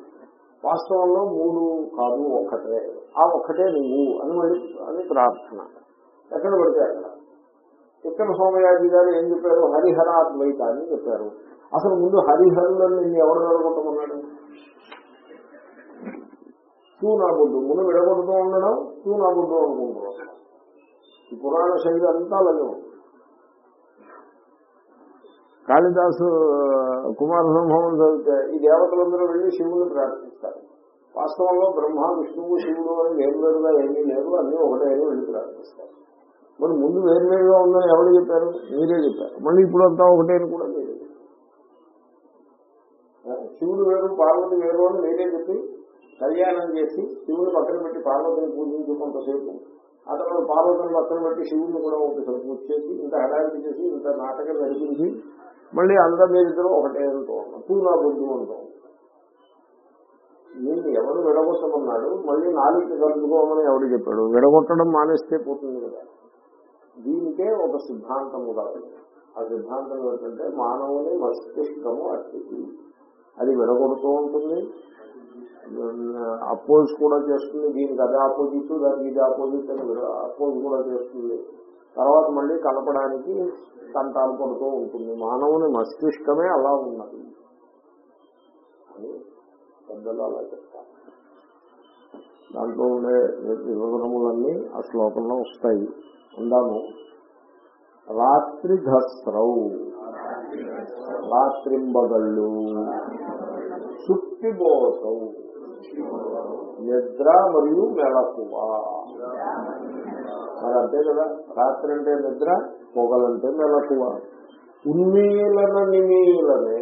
వాస్తవంలో మూడు కాదు ఒక్కటే ఆ ఒక్కటే నువ్వు అని మరి అని ప్రార్థన. ఎక్కడ పడితే అక్కడ. ఇక్కడ సోమయాజి గారు ఏం చెప్పారు? హరిహరాద్వైత అని చెప్పారు. అసలు ముందు హరిహరులను ఎవరు విడగొట్టమన్నాడు? తూ నా బుద్ధు ముందు విడగొడుతూ ఉండడం తూ నా బుద్ధు అనుకుంటున్నాం ఈ పురాణ శైలి అంతా అలాగే ఉంది. కాళిదాసు కుమార సంభవం చదివితే ఈ దేవతలందరూ వెళ్ళి శివుని ప్రార్థిస్తారు. వాస్తవంలో బ్రహ్మ విష్ణువు శివుడు అని వేరువేరుగా ఏమీ లేరు అన్నీ ఒకటే అని వెళ్ళి ప్రార్థిస్తారు. మరి ముందు వేరువేరుగా ఉందని ఎవరు చెప్పారు? మీరే చెప్పారు. మళ్ళీ ఇప్పుడు అంతా ఒకటే అని కూడా మీరే శివుడు వేరు పార్వతి వేరు అని మీరే చెప్పి కళ్యాణం చేసి శివుని పక్కన పెట్టి పార్వతిని పూజించి కొంతసేపు ఆ తర్వాత పార్వతిని పక్కన పెట్టి శివుని కూడా ఒకసారి పూజ చేసి ఇంత హడావిడి చేసి ఇంత నాటకం నడిపించి మళ్ళీ అందరి మీరిద్దరూ ఒకటే అంటూ ఉన్నాం. తూ నా బుద్ధి ఉంటాం నేను ఎవరు విడగొట్టమన్నాడు మళ్ళీ నాలుగు కలుపుకోమని ఎవడు చెప్పాడు? విడగొట్టడం మానేస్తే పోతుంది కదా. దీనికే ఒక సిద్ధాంతం కాదు ఆ సిద్ధాంతం ఏంటంటే మానవుని మస్తిష్కము అతిథి. అది విడగొడుతూ ఉంటుంది. అపోజ్ కూడా చేస్తుంది. దీనికి అదే ఆపోజిట్ దానికి ఇది ఆపోజిట్ అని అపోజ్ కూడా చేస్తుంది. తర్వాత మళ్ళీ కలపడానికి తంటాలు పడుతూ ఉంటుంది. మానవుని మస్తిష్కమే అలా ఉన్నది. అని పెద్దలు అలా చెప్తారు. దాంట్లో ఉండే వివరములన్నీ ఆ శ్లోకంలో వస్తాయి. అందాము రాత్రి ఘస్రౌ రాత్రింబగళ్ళు. సుట్టిబోతవు. నిద్ర మరియు మెలకువ మరి అంతే కదా రాత్రి అంటే నిద్ర పొగలంటే మెలకువ. ఉన్మీలన నిమీలనే.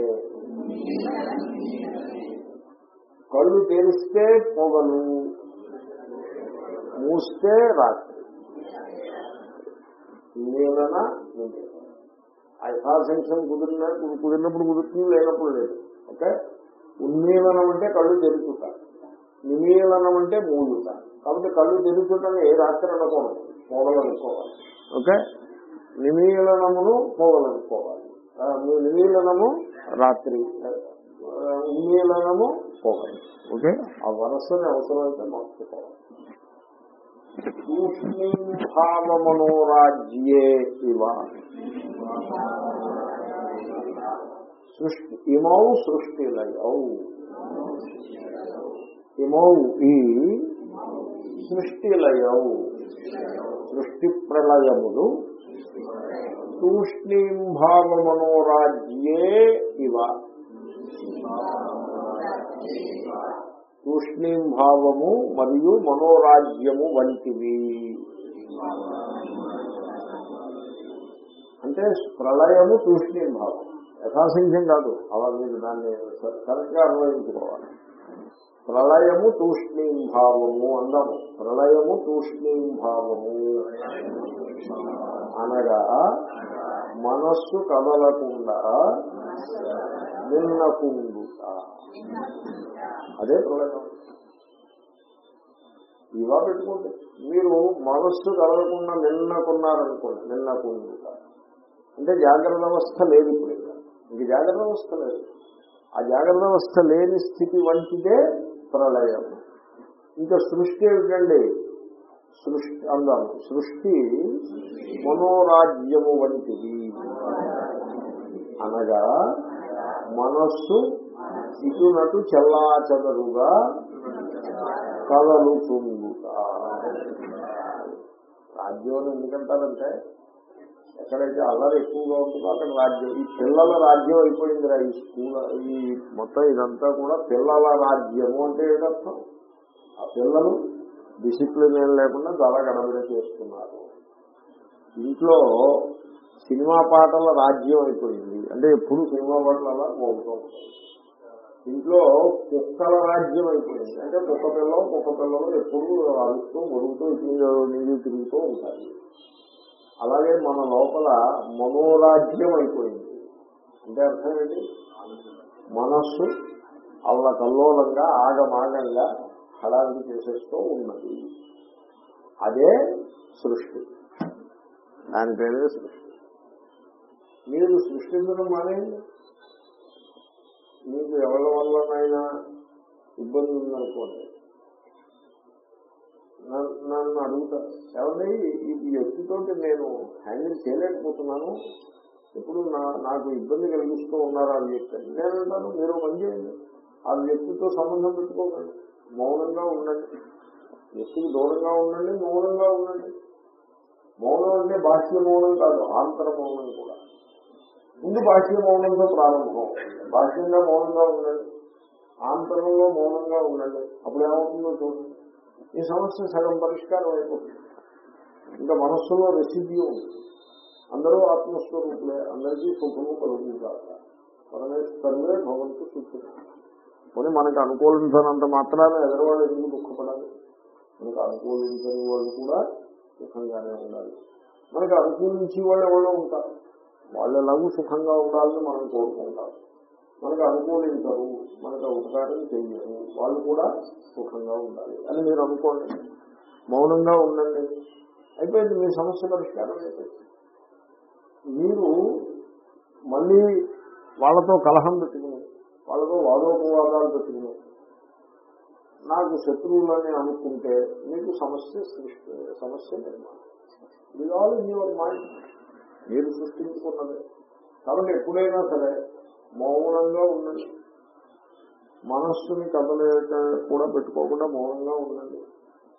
కళ్ళు తెరిస్తే పొగలు మూస్తే రాత్రి. ఉన్మీలన నిమీలన. కుదిరిన కుదిరినప్పుడు కుదురుతుంది లేనప్పుడు లేదు. ఓకే? ఉన్మీలనం అంటే కళ్ళు తెరుచుట. నిమీలనం అంటే మూలుట. కాబట్టి కళ్ళు తెరుచుటని ఏ రాత్రి అనకూడదు పోగలనుకోవాలి ఓకే? నిమీలనమును పోగలనుకోవాలి. నిమీలనము రాత్రి. ఆ, ఉన్మీలనము పోగలు. ఓకే? ఆ వరసని అవసరమైతే మార్చుకోవాలి. తూష్ణీం భావమనోరాజ్యే ఇవ. సృష్టి ఇమౌ సృష్టిలయౌ. ఇమౌ ఈ సృష్టిలయౌ. సృష్టి ప్రళయములు తూష్ణీం భావమనోరాజ్యే ఇవ. తూష్ణీం భావము మరియు మనోరాజ్యము వంటివి. అంటే ప్రళయము తూష్ణీం భావం. యథాసంఖ్యం కాదు. అలా మీరు దాన్ని కరెక్ట్గా అన్వయించుకోవాలి. ప్రళయము తూష్ణీం భావము అన్నాము ప్రళయము తూష్ణీం భావము. అనగా మనస్సు కదలకుండా నిన్నకుండుట. అదే ప్రళయం. ఇవా పెట్టుకోండి. మీరు మనస్సు కదలకుండా నిన్నకున్నారనుకోండి నిన్నకుండుట. అంటే జాగ్రత్త అవస్థ లేదు ఇప్పుడు. ఇంకా. ఇంక జాగ్రత్త అవస్థ లేదు. ఆ జాగ్రత్త అవస్థ లేని స్థితి వంటిదే ప్రళయం ఇంకా సృష్టి ఏమిటండి? సృష్టి అందాము సృష్టి మనోరాజ్యము వంటిది. అనగా మనస్సు ఇటునటు చెల్లాచెదరుగా కదలుతుండుట రాజ్యం ఎందుకంటారంటే ఎక్కడైతే అల్లరి ఎక్కువగా ఉంటుందో అక్కడ రాజ్యం. ఈ పిల్లల రాజ్యం అయిపోయిందిరా ఈ స్కూల్ ఈ మొత్తం ఇదంతా కూడా పిల్లల రాజ్యము అంటే ఏదర్థం? ఆ పిల్లలు డిసిప్లిన్ ఏం లేకుండా దళగడబడి చేస్తున్నారు. ఇంట్లో సినిమా పాటల రాజ్యం అయిపోయింది. అంటే ఎప్పుడు సినిమా పాటలు అలా పోతూ ఇంట్లో కుక్కల రాజ్యం అయిపోయింది. అంటే కుక్క పిల్లలు కుక్క పిల్లలు ఎప్పుడు అరుస్తూ మురుగుతూ నీళ్ళు తిరుగుతూ ఉంటాయి అలాగే మన లోపల మనోరాజ్యం అయిపోయింది. అంటే అర్థం ఏంటి? మనస్సు అల్లకల్లోలంగా ఆగమాగంగా హడావిడి చేసేస్తూ ఉన్నది. అదే సృష్టి. దాని పేరే సృష్టి. మీరు సృష్టించడం మానేయండి మీకు ఎవరి వల్లనైనా ఇబ్బంది ఉందనుకోండి. నన్ను నన్ను అడుగుతారు ఏమండి ఈ వ్యక్తితోటి నేను హ్యాండిల్ చేయలేకపోతున్నాను. ఎప్పుడు నా నాకు ఇబ్బంది కలిగిస్తూ ఉన్నారు ఆ వ్యక్తి అని. మీరు పని చేయండి. ఆ వ్యక్తితో సంబంధం పెట్టుకోకండి. మౌనంగా ఉండండి. వ్యక్తికి దూరంగా ఉండండి మౌనంగా ఉండండి. మౌనం అంటే బాహ్య మౌనం కాదు ఆంతర మౌనం కూడా. ముందు బాహ్య మౌనంతో ప్రారంభం. బాహ్యంగా మౌనంగా ఉండండి. ఆంతరంలో మౌనంగా ఉండండి. అప్పుడు ఏమవుతుందో చూడండి. ఈ సమస్య సగం పరిష్కారం అయిపోతుంది. ఇంకా మనస్సులో రెసిడ్యూ ఉంది. అందరూ ఆత్మస్వరూపులే. అందరికీ సుఖము కలుగుతారు పరమేశ్వరులే భగవంతు సూచన కొని మనకు అనుకూలించనంత మాత్రాన ఎదరవాళ్ళు ఎందుకు దుఃఖపడాలి? మనకు అనుకూలించని వాళ్ళు కూడా సుఖంగానే ఉండాలి. మనకు అనుకూలించే వాళ్ళు ఎవరో ఉంటారు. వాళ్ళు ఎలాగూ సుఖంగా ఉండాలని మనం కోరుకుంటాం. మనకు అనుకూలించరు మనకు ఉపకారం చేయరు వాళ్ళు కూడా సుఖంగా ఉండాలి అని మీరు అనుకోండి. మౌనంగా ఉండండి. అయిపోయింది మీ సమస్య పరిష్కారం అయిపోయింది మీరు మళ్ళీ వాళ్ళతో కలహం పెట్టుకుని వాళ్ళతో వాదోపవాదాలు పెట్టుకుని నాకు శత్రువులని అనుకుంటే మీకు సమస్య సృష్టి సమస్య నిర్మాణం. ఇది ఆల్ యువర్ మైండ్ మీరు సృష్టించుకున్నదే. కాబట్టి ఎప్పుడైనా సరే మౌనంగా ఉండండి. మనస్సుని కదలేక కూడా పెట్టుకోకుండా మౌనంగా ఉండండి.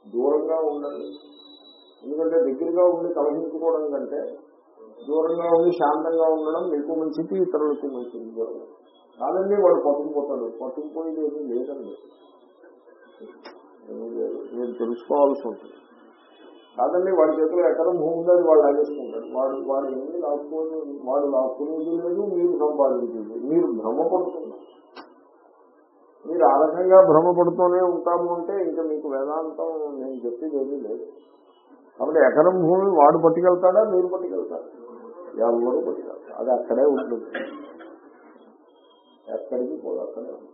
దూరంగా ఉండండి. ఎందుకంటే దగ్గరగా ఉండి కలహించుకోవడం కంటే దూరంగా ఉండి శాంతంగా ఉండడం మీకు మంచిది ఇతరులకు మంచిది. దూరంగా కాదండి వాడు పట్టుకుపోతాడు. పట్టుకుపోయేది ఏమీ లేదండి. నేను మీరు తెలుసుకోవాల్సి ఉంటుంది. కాదండి వాడి చేతిలో ఎకరం భూమి ఉందని వాడు లాగేసుకుంటాడు. వాడు వాడు ఏమీ లాక్కుని వాడు లాక్కునేది లేదు మీరు సంపాదించేది మీరు భ్రమపడుతున్నారు. మీరు ఆ రకంగా భ్రమపడుతూనే ఉంటాము అంటే ఇంకా మీకు వేదాంతం నేను చెప్పేది ఏమీ లేదు. కాబట్టి ఎకరం భూమి వాడు పట్టుకెళ్తాడా మీరు పట్టుకెళ్తారా? ఎవరు పట్టుకెళ్తారు? అది అక్కడే ఉంటుంది. ఎక్కడికి పోదు అక్కడే ఉంటుంది.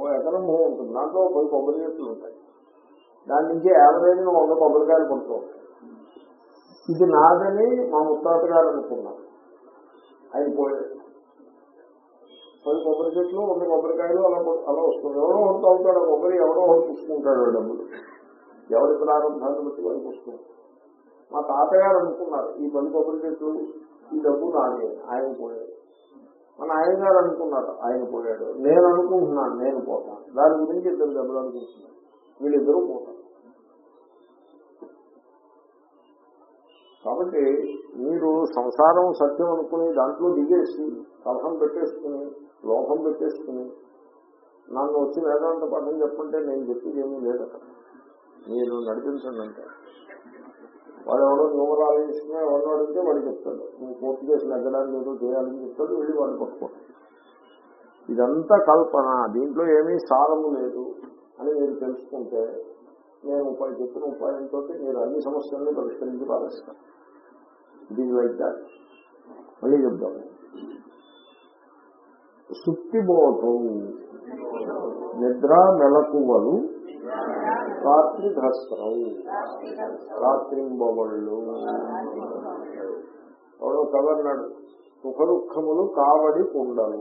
ఓ ఎకరం భూమి ఉంటుంది. దాంట్లో పది కొబ్బరి చెట్లు ఉంటాయి. దాని నుంచి యావరేజ్ వంద కొబ్బరికాయలు పడుతూ ఇది నాదని మా ముత్తాత గారు అనుకున్నారు. ఆయన పోయాడు పది కొబ్బరి చెట్లు వంద కొబ్బరికాయలు అలా అలా వస్తుంది. ఎవరో ఒకటి అవుతాడు కొబ్బరి ఎవరో ఒకటి పుచ్చుకుంటాడు డబ్బులు. ఎవరి ప్రారంభాన్ని బట్టి వాళ్ళు వస్తుంది మా తాతగారు అనుకున్నారు ఈ పది కొబ్బరి చెట్లు ఈ డబ్బు నాదే. ఆయన పోయాడు మా నాయనగారు అనుకున్నారు ఆయన పోయాడు. నేను అనుకుంటున్నాను నేను పోతాను దాని గురించి ఇద్దరు దెబ్బలు అనుకుంటున్నాను వీళ్ళిద్దరూ పోతారు. కాబట్టి మీరు సంసారం సత్యం అనుకుని దాంట్లో దిగేసి కలహం పెట్టేసుకుని లోహం పెట్టేసుకుని నన్ను వచ్చి వేదాంత పాఠం చెప్పంటే నేను చెప్పేది ఏమీ లేదు అక్కడ. మీరు నడిపించండి అంటే. వాడు ఎవడో న్యూమరాలజిస్ట్ ఎవరినో అడిగితే వాడు చెప్తాడు. నువ్వు పూర్తి చేసి నగ్గడానికి ఏదో చేయాలని చెప్తాడు వెళ్ళి వాడు పట్టుకోండి. ఇదంతా కల్పన. దీంట్లో ఏమీ సారము లేదు అని మీరు తెలుసుకుంటే నేను ఉపాయం చెప్పిన ఉపాయంతో మీరు అన్ని సమస్యలను పరిష్కరించి పారేస్తారు. ఇది లైక్ దాట్ మళ్ళీ చెప్దాం. సుప్తి నిద్ర మెలకువలు రాత్రి ధస్త్రం రాత్రింబవళ్ళు. ఎవడో కదన్నాడు సుఖ దుఃఖములు కావడి కుండలు.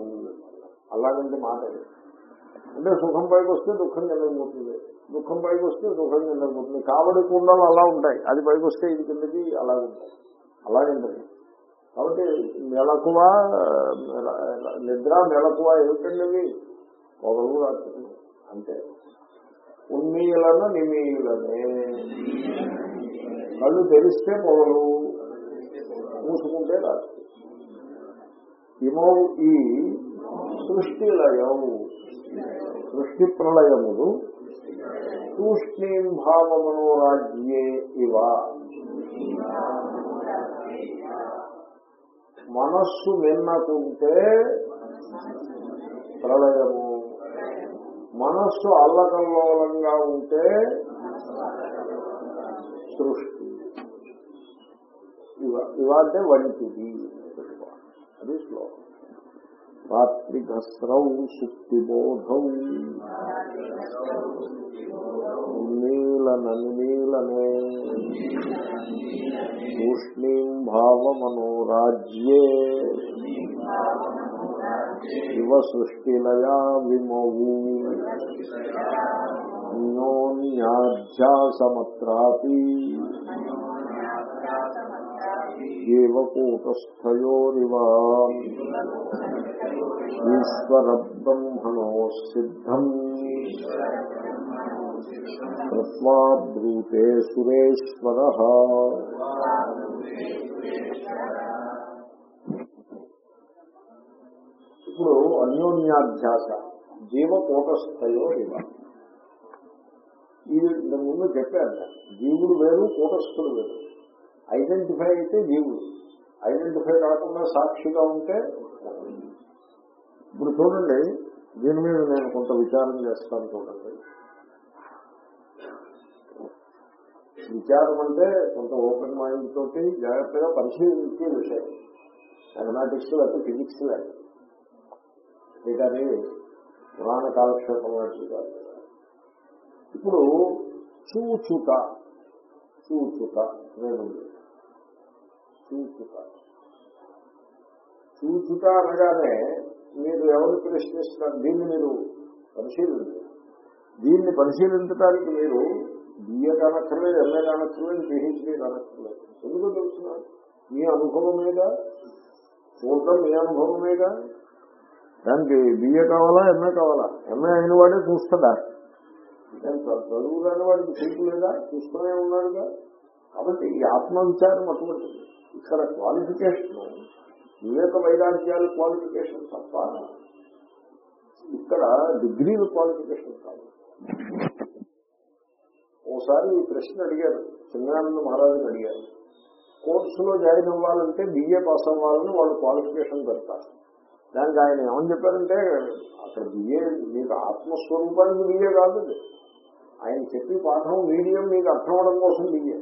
అలాగంటే మాట అంటే సుఖం పైకి వస్తే దుఃఖం నిలబడుతుంది. దుఃఖం పైకి వస్తే సుఖం చెందకపోతుంది కావడి కుండలు అలా ఉంటాయి. అది పైకి వస్తే ఇది కిందకి అలాగే ఉంటాయి. అలాగంటే కాబట్టి మెలకువ నిద్ర మెలకువ ఏమిటండి? పొగలు రాత్రి అంటే ఉన్నీలన నిమీలనే కళ్ళు తెరిస్తే పొగలు మూసుకుంటే రాత్రి ఇమౌ ఈ సృష్టి లయం సృష్టి ప్రళయములు తూష్ణీం భావమనోరాజ్యే ఇవ. మనస్సు నిన్నకుంటే ప్రళయము మనస్సు అల్లకల్లోలంగా ఉంటే సృష్టి. ఇవ అంటే వంటిది. అది శ్లోకం. రాత్రి ఘస్రౌ సుప్తిబోధౌ నీలన తూష్ణీం భావమనోరాజ్యే. ఇవ సృష్టిలయా విమవు అన్యోన్యాధ్యాసమత్రాపి జీవకూటస్థయోరివా ఈశ్వర బ్రహ్మణో సిద్ధం కృత్వా బ్రూతే సురేశ్వర. ఇప్పుడు అన్యోన్యాధ్యాస జీవకూటస్థయో ఇవ. ఇది ముందు చెప్పాను జీవుడు వేరు కూటస్థుడు వేరు. ఐడెంటిఫై అయితే జీవుడు. ఐడెంటిఫై కాకుండా సాక్షిగా ఉంటే ఇప్పుడు చూడండి దీని మీద నేను కొంత విచారం చేస్తాను చూడండి. విచారం అంటే కొంత ఓపెన్ మైండ్ తోటి జాగ్రత్తగా పరిశీలించే విషయం. మ్యాథమెటిక్స్ లేకపోతే ఫిజిక్స్ లేదు పురాణ కాలక్షేపం లాంటివి కాదు ఇప్పుడు చూచుట చూచుట నేను చూచుట. చూచుట అనగానే మీరు ఎవరు ప్రశ్నిస్తున్నారు? దీన్ని మీరు పరిశీలించారు దీన్ని పరిశీలించడానికి మీరు బిఏ కానక్కర్లేదు ఎంఏ కానక్కర్లేదు పిహెచ్డీ కానక్కర్లేదు. ఎందుకు తెలుసిన? మీ అనుభవం మీద? పూర్వం మీ అనుభవం మీద? దానికి బిఏ కావాలా ఎంఏ కావాలా? ఎంఏ అయిన వాడే చూస్తుందా చదువు కాని వాడికి చూపు లేదా? చూస్తూనే ఉన్నాడుగా? కాబట్టి ఈ ఆత్మవిచారం అటువంటిది. ఇక్కడ క్వాలిఫికేషన్ వివేక వైరాగ్యాలు క్వాలిఫికేషన్ తప్ప ఇక్కడ డిగ్రీల క్వాలిఫికేషన్ కాదు. ఓసారి ఈ ప్రశ్న అడిగారు. చిన్నానంద మహారాజుని అడిగారు. కోర్సులో జాయిన్ అవ్వాలంటే బిఏ పాస్ అవ్వాలని వాళ్ళు క్వాలిఫికేషన్ పెడతారు. దానికి ఆయన ఏమని చెప్పారంటే అక్కడ బిఏ మీకు ఆత్మస్వరూపానికి బిఏ కాదు. ఆయన చెప్పి పాఠం మీడియం మీకు అర్థం అవడం కోసం బిఏ